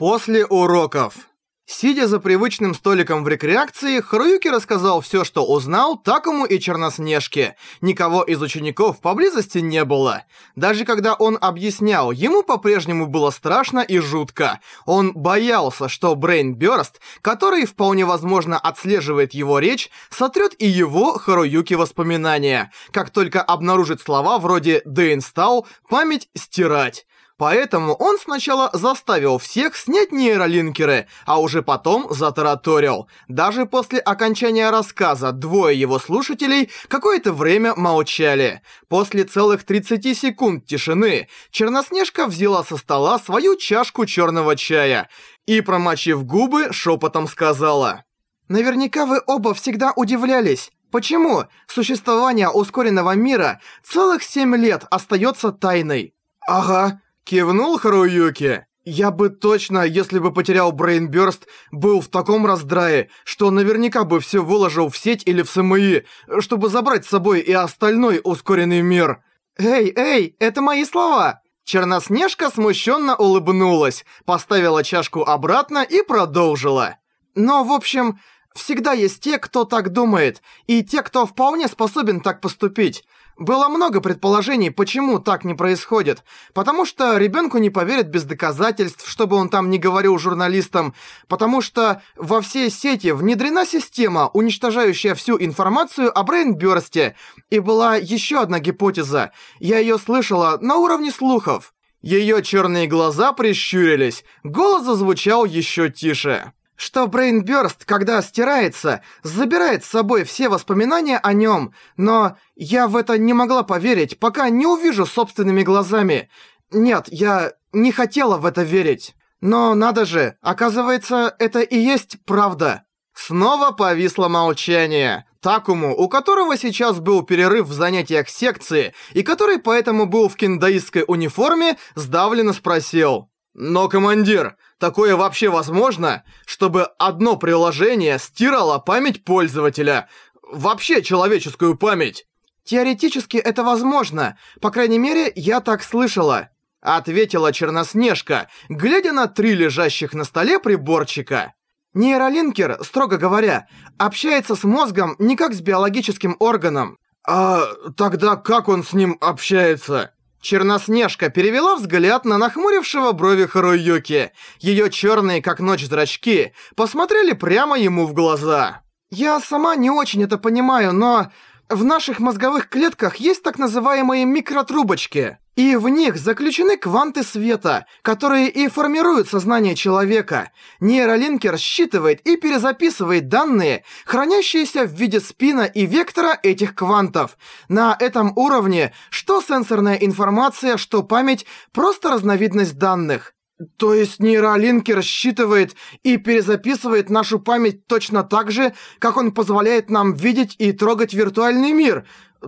После уроков. Сидя за привычным столиком в рекреации, Харуюки рассказал все, что узнал Такому и Черноснежке. Никого из учеников поблизости не было. Даже когда он объяснял, ему по-прежнему было страшно и жутко. Он боялся, что Брейн Бёрст, который вполне возможно отслеживает его речь, сотрет и его, Харуюки, воспоминания. Как только обнаружит слова вроде «Дэйнстал», память стирать. Поэтому он сначала заставил всех снять нейролинкеры, а уже потом затараторил. Даже после окончания рассказа двое его слушателей какое-то время молчали. После целых 30 секунд тишины Черноснежка взяла со стола свою чашку черного чая и, промочив губы, шепотом сказала. «Наверняка вы оба всегда удивлялись. Почему существование ускоренного мира целых 7 лет остается тайной?» «Ага». Кивнул Харуюки. Я бы точно, если бы потерял Брейнбёрст, был в таком раздрае, что наверняка бы все выложил в сеть или в СМИ, чтобы забрать с собой и остальной ускоренный мир. Эй, эй, это мои слова. Черноснежка смущенно улыбнулась, поставила чашку обратно и продолжила. Но, в общем, всегда есть те, кто так думает, и те, кто вполне способен так поступить. Было много предположений, почему так не происходит. Потому что ребенку не поверят без доказательств, чтобы он там не говорил журналистам. Потому что во всей сети внедрена система, уничтожающая всю информацию о Брейнбёрсте. И была еще одна гипотеза. Я ее слышала на уровне слухов. Ее черные глаза прищурились. Голос зазвучал еще тише что Брейнбёрст, когда стирается, забирает с собой все воспоминания о нем, но я в это не могла поверить, пока не увижу собственными глазами. Нет, я не хотела в это верить. Но надо же, оказывается, это и есть правда. Снова повисло молчание. Такому, у которого сейчас был перерыв в занятиях секции, и который поэтому был в киндаистской униформе, сдавленно спросил. «Но, командир, такое вообще возможно, чтобы одно приложение стирало память пользователя? Вообще человеческую память?» «Теоретически это возможно. По крайней мере, я так слышала», — ответила Черноснежка, глядя на три лежащих на столе приборчика. Нейролинкер, строго говоря, общается с мозгом не как с биологическим органом. А тогда как он с ним общается? Черноснежка перевела взгляд на нахмурившего брови Харуюки. Её чёрные, как ночь, зрачки посмотрели прямо ему в глаза. «Я сама не очень это понимаю, но в наших мозговых клетках есть так называемые микротрубочки». И в них заключены кванты света, которые и формируют сознание человека. Нейролинкер считывает и перезаписывает данные, хранящиеся в виде спина и вектора этих квантов. На этом уровне что сенсорная информация, что память – просто разновидность данных. То есть нейролинкер считывает и перезаписывает нашу память точно так же, как он позволяет нам видеть и трогать виртуальный мир.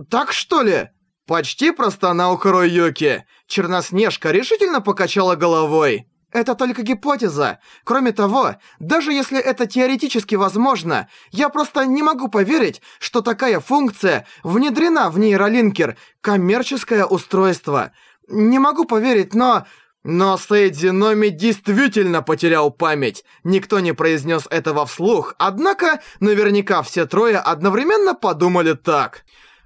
Так что ли? Почти простонал Харуюки. Черноснежка решительно покачала головой. Это только гипотеза. Кроме того, даже если это теоретически возможно, я просто не могу поверить, что такая функция внедрена в нейролинкер, коммерческое устройство. Не могу поверить, но... Но Сейдзи Номи действительно потерял память. Никто не произнес этого вслух, однако наверняка все трое одновременно подумали так.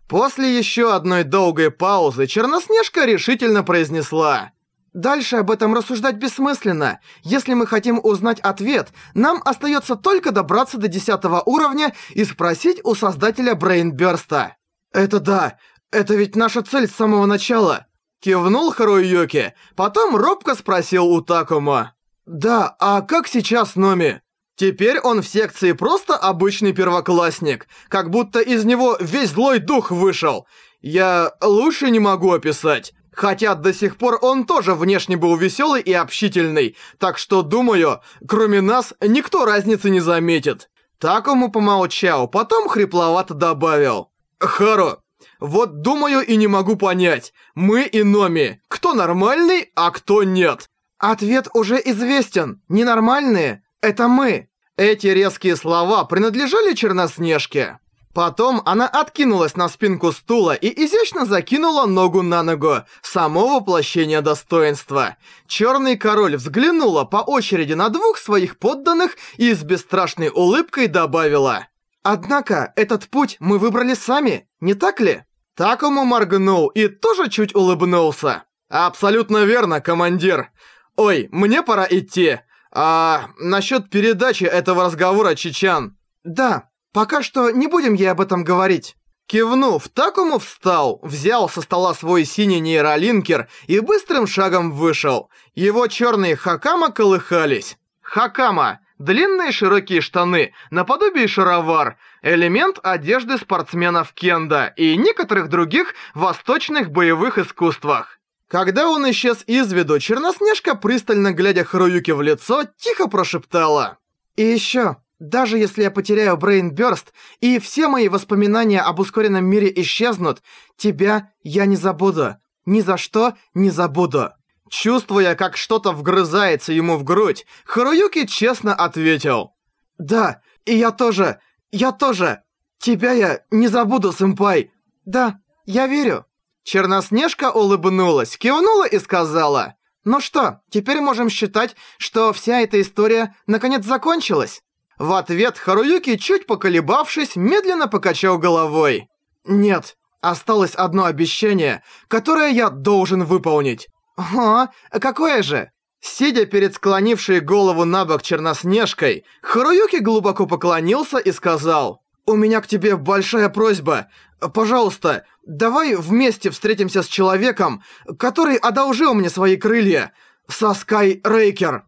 После еще одной долгой паузы Черноснежка решительно произнесла. «Дальше об этом рассуждать бессмысленно. Если мы хотим узнать ответ, нам остается только добраться до десятого уровня и спросить у создателя Брейнбёрста». «Это да, это ведь наша цель с самого начала», — кивнул Харуюки, потом робко спросил у Такума. «Да, а как сейчас Номи?» Теперь он в секции просто обычный первоклассник, как будто из него весь злой дух вышел. Я лучше не могу описать. Хотя до сих пор он тоже внешне был веселый и общительный, так что, думаю, кроме нас, никто разницы не заметит. Такому помолчал, потом хрипловато добавил. «Хару, вот думаю и не могу понять, мы и Номи, кто нормальный, а кто нет?» Ответ уже известен, ненормальные это мы!» Эти резкие слова принадлежали Черноснежке. Потом она откинулась на спинку стула и изящно закинула ногу на ногу. Само воплощение достоинства. Черный король взглянула по очереди на двух своих подданных и с бесстрашной улыбкой добавила. «Однако, этот путь мы выбрали сами, не так ли?» Такому моргнул и тоже чуть улыбнулся. «Абсолютно верно, командир. Ой, мне пора идти. А насчет передачи этого разговора, Чичан?» «Да, Пока что не будем ей об этом говорить. Кивнув, Такому встал, взял со стола свой синий нейролинкер и быстрым шагом вышел. Его черные хакама колыхались. Хакама – длинные широкие штаны, наподобие шаровар, элемент одежды спортсменов кенда и некоторых других восточных боевых искусствах. Когда он исчез из виду, Черноснежка, пристально глядя Харуюке в лицо, тихо прошептала. «И еще, даже если я потеряю Брейнбёрст и все мои воспоминания об ускоренном мире исчезнут, тебя я не забуду. Ни за что не забуду». Чувствуя, как что-то вгрызается ему в грудь, Харуюки честно ответил. «Да, и я тоже, я тоже. Тебя я не забуду, сэмпай. Да, я верю». Черноснежка улыбнулась, кивнула и сказала. «Ну что, теперь можем считать, что вся эта история наконец закончилась?» В ответ Харуюки, чуть поколебавшись, медленно покачал головой. «Нет, осталось одно обещание, которое я должен выполнить». «О, какое же?» Сидя перед склонившей голову на бок Черноснежкой, Харуюки глубоко поклонился и сказал, «У меня к тебе большая просьба. Пожалуйста, давай вместе встретимся с человеком, который одолжил мне свои крылья. Саскай Рейкер».